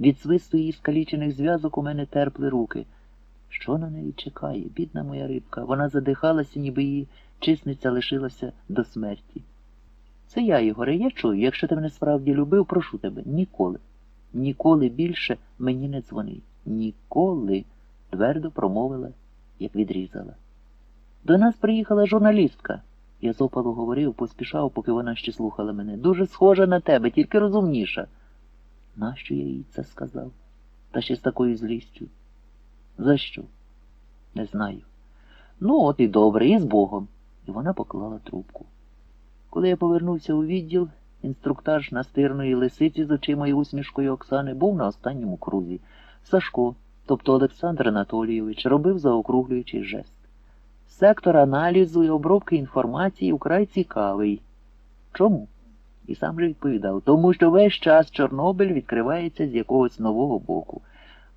Від свисту її скалічених зв'язок у мене терпли руки. Що на неї чекає, бідна моя рибка? Вона задихалася, ніби її чисниця лишилася до смерті. Це я, Ігоре, я чую, якщо ти мене справді любив, прошу тебе, ніколи, ніколи більше мені не дзвони. Ніколи, твердо промовила, як відрізала. До нас приїхала журналістка. Я з опалу говорив, поспішав, поки вона ще слухала мене. Дуже схожа на тебе, тільки розумніша. Нащо я їй це сказав? Та ще з такою злістю. За що? Не знаю. Ну, от і добре, і з Богом. І вона поклала трубку. Коли я повернувся у відділ, інструктаж настирної лисиці з очима і усмішкою Оксани був на останньому крузі. Сашко, тобто Олександр Анатолійович, робив заокруглюючий жест. Сектор аналізу і обробки інформації украй цікавий. Чому? І сам же відповідав, тому що весь час Чорнобиль відкривається з якогось нового боку.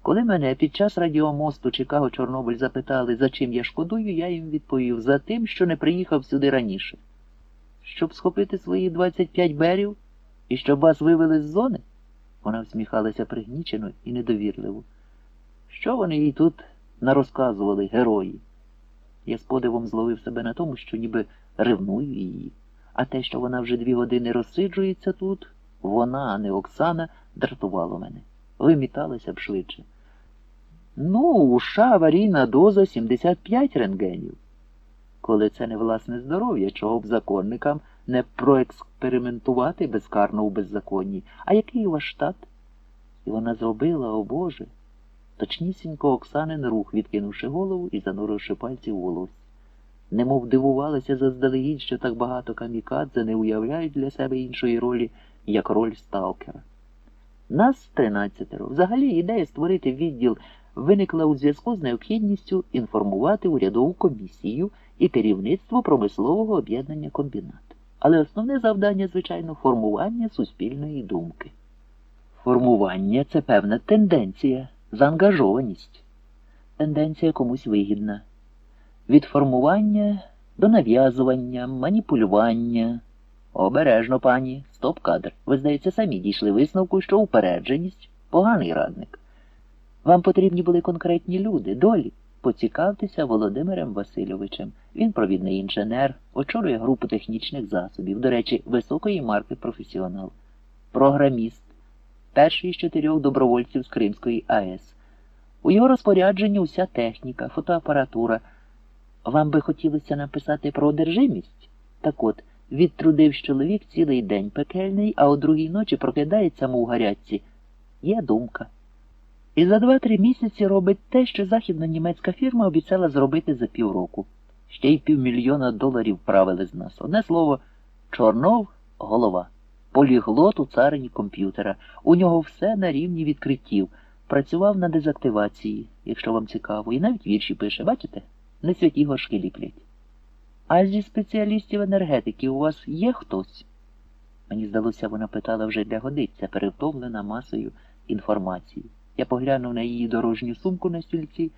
Коли мене під час радіомосту Чикаго Чорнобиль запитали, за чим я шкодую, я їм відповів за тим, що не приїхав сюди раніше. Щоб схопити свої 25 берів і щоб вас вивели з зони? Вона всміхалася пригнічено і недовірливо. Що вони їй тут нарозказували, герої? Я з подивом зловив себе на тому, що ніби ревную її. А те, що вона вже дві години розсиджується тут, вона, а не Оксана, дратувало мене. Виміталася б швидше. Ну, у США аварійна доза 75 рентгенів. Коли це не власне здоров'я, чого б законникам не проекспериментувати безкарно у беззаконні. А який у вас штат? І вона зробила, о Боже. Точнісінько Оксанин рух, відкинувши голову і зануривши пальці у волосся. Немов дивувалася заздалегідь, що так багато камікадзе не уявляють для себе іншої ролі, як роль сталкера. Нас тринадцятеро. Взагалі ідея створити відділ виникла у зв'язку з необхідністю інформувати урядову комісію і керівництво промислового об'єднання комбінат. Але основне завдання, звичайно, формування суспільної думки. Формування це певна тенденція, заангажованість. Тенденція комусь вигідна. Від формування до нав'язування, маніпулювання. Обережно, пані, стоп кадр. Ви, здається, самі дійшли висновку, що упередженість поганий радник. Вам потрібні були конкретні люди, долі. Поцікавтеся Володимиром Васильовичем. Він провідний інженер, очолює групу технічних засобів, до речі, високої марки професіонал, програміст, перший з чотирьох добровольців з Кримської АЕС. У його розпорядженні уся техніка, фотоапаратура. Вам би хотілося написати про одержимість? Так от, відтрудивсь чоловік цілий день пекельний, а о другій ночі прокидається, мов гарячці. Є думка. І за два-три місяці робить те, що західно-німецька фірма обіцяла зробити за півроку. Ще й півмільйона доларів правили з нас. Одне слово, Чорнов голова. Поліглот у царині комп'ютера. У нього все на рівні відкриттів. Працював на дезактивації, якщо вам цікаво, і навіть вірші пише, бачите? Не святі горшки ліплять. А зі спеціалістів енергетики у вас є хтось? Мені здалося, вона питала вже для годиця, перевтомлена масою інформації. Я поглянув на її дорожню сумку на стільці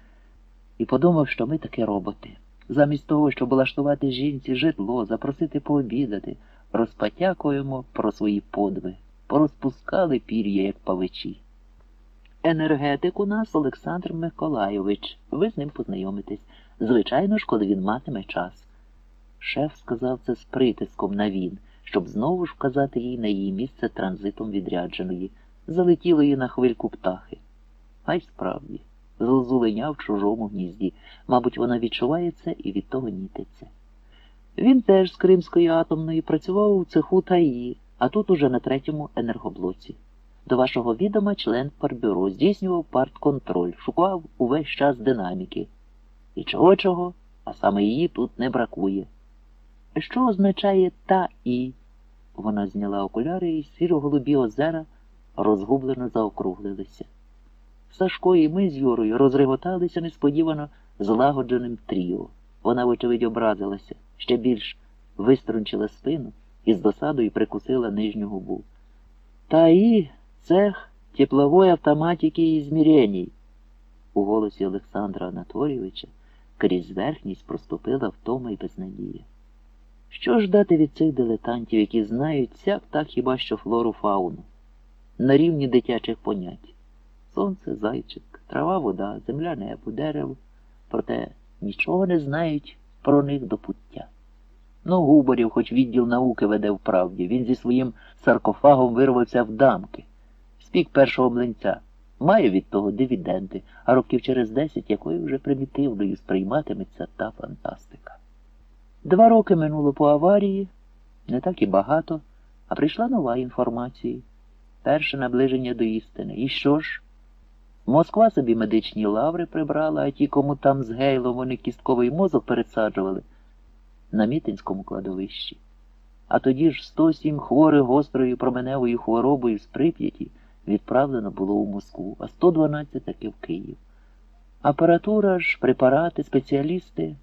і подумав, що ми таки роботи. Замість того, щоб влаштувати жінці житло, запросити пообідати, розпотякуємо про свої подви, порозпускали пір'я, як павичі. Енергетик у нас Олександр Миколайович. Ви з ним познайомитесь. Звичайно ж, коли він матиме час. Шеф сказав це з притиском на він, щоб знову ж вказати їй на її місце транзитом відрядженої, залетілої на хвильку птахи. А й справді, зозуленя в чужому гнізді. Мабуть, вона відчуває це і від того нітиться. Він теж з Кримської атомної працював у цеху ТАІ, а тут уже на третьому енергоблоці. До вашого відома член парбюро здійснював партконтроль, шукав увесь час динаміки. І чого чого, а саме її тут не бракує. Що означає та і? Вона зняла окуляри і сіро-голубі озера розгублено заокруглилися. Сашко і ми з Юрою розреготалися несподівано злагодженим тріо. Вона, вочевидь, образилася, ще більш виструнчила спину і з досадою прикусила нижню губу. Та і цех теплової автоматики і зміреній. У голосі Олександра Анатолійовича крізь верхність проступила втома й безнадія. Що ж дати від цих дилетантів, які знають сяк так хіба що флору фауну, на рівні дитячих понять? Сонце, зайчик, трава, вода, земля, небо, дерево. Проте нічого не знають про них до пуття. Ну, Губарів, хоч відділ науки веде в правді, він зі своїм саркофагом вирвався в дамки, спік першого млинця, має від того дивіденди, а років через десять якою вже примітивною сприйматиметься та фантастика. Два роки минуло по аварії, не так і багато, а прийшла нова інформація. Перше наближення до істини. І що ж? Москва собі медичні лаври прибрала, а ті, кому там з гейлом вони кістковий мозок пересаджували на Мітинському кладовищі. А тоді ж 107 хворих гострою променевою хворобою з Прип'яті відправлено було у Москву, а 112 таки в Київ. Апаратура ж, препарати, спеціалісти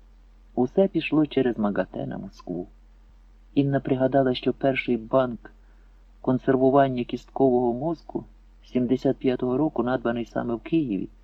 усе пішло через МАГАТЕ на Москву. Інна пригадала, що перший банк консервування кісткового мозку 75-го року, надбаний саме в Києві,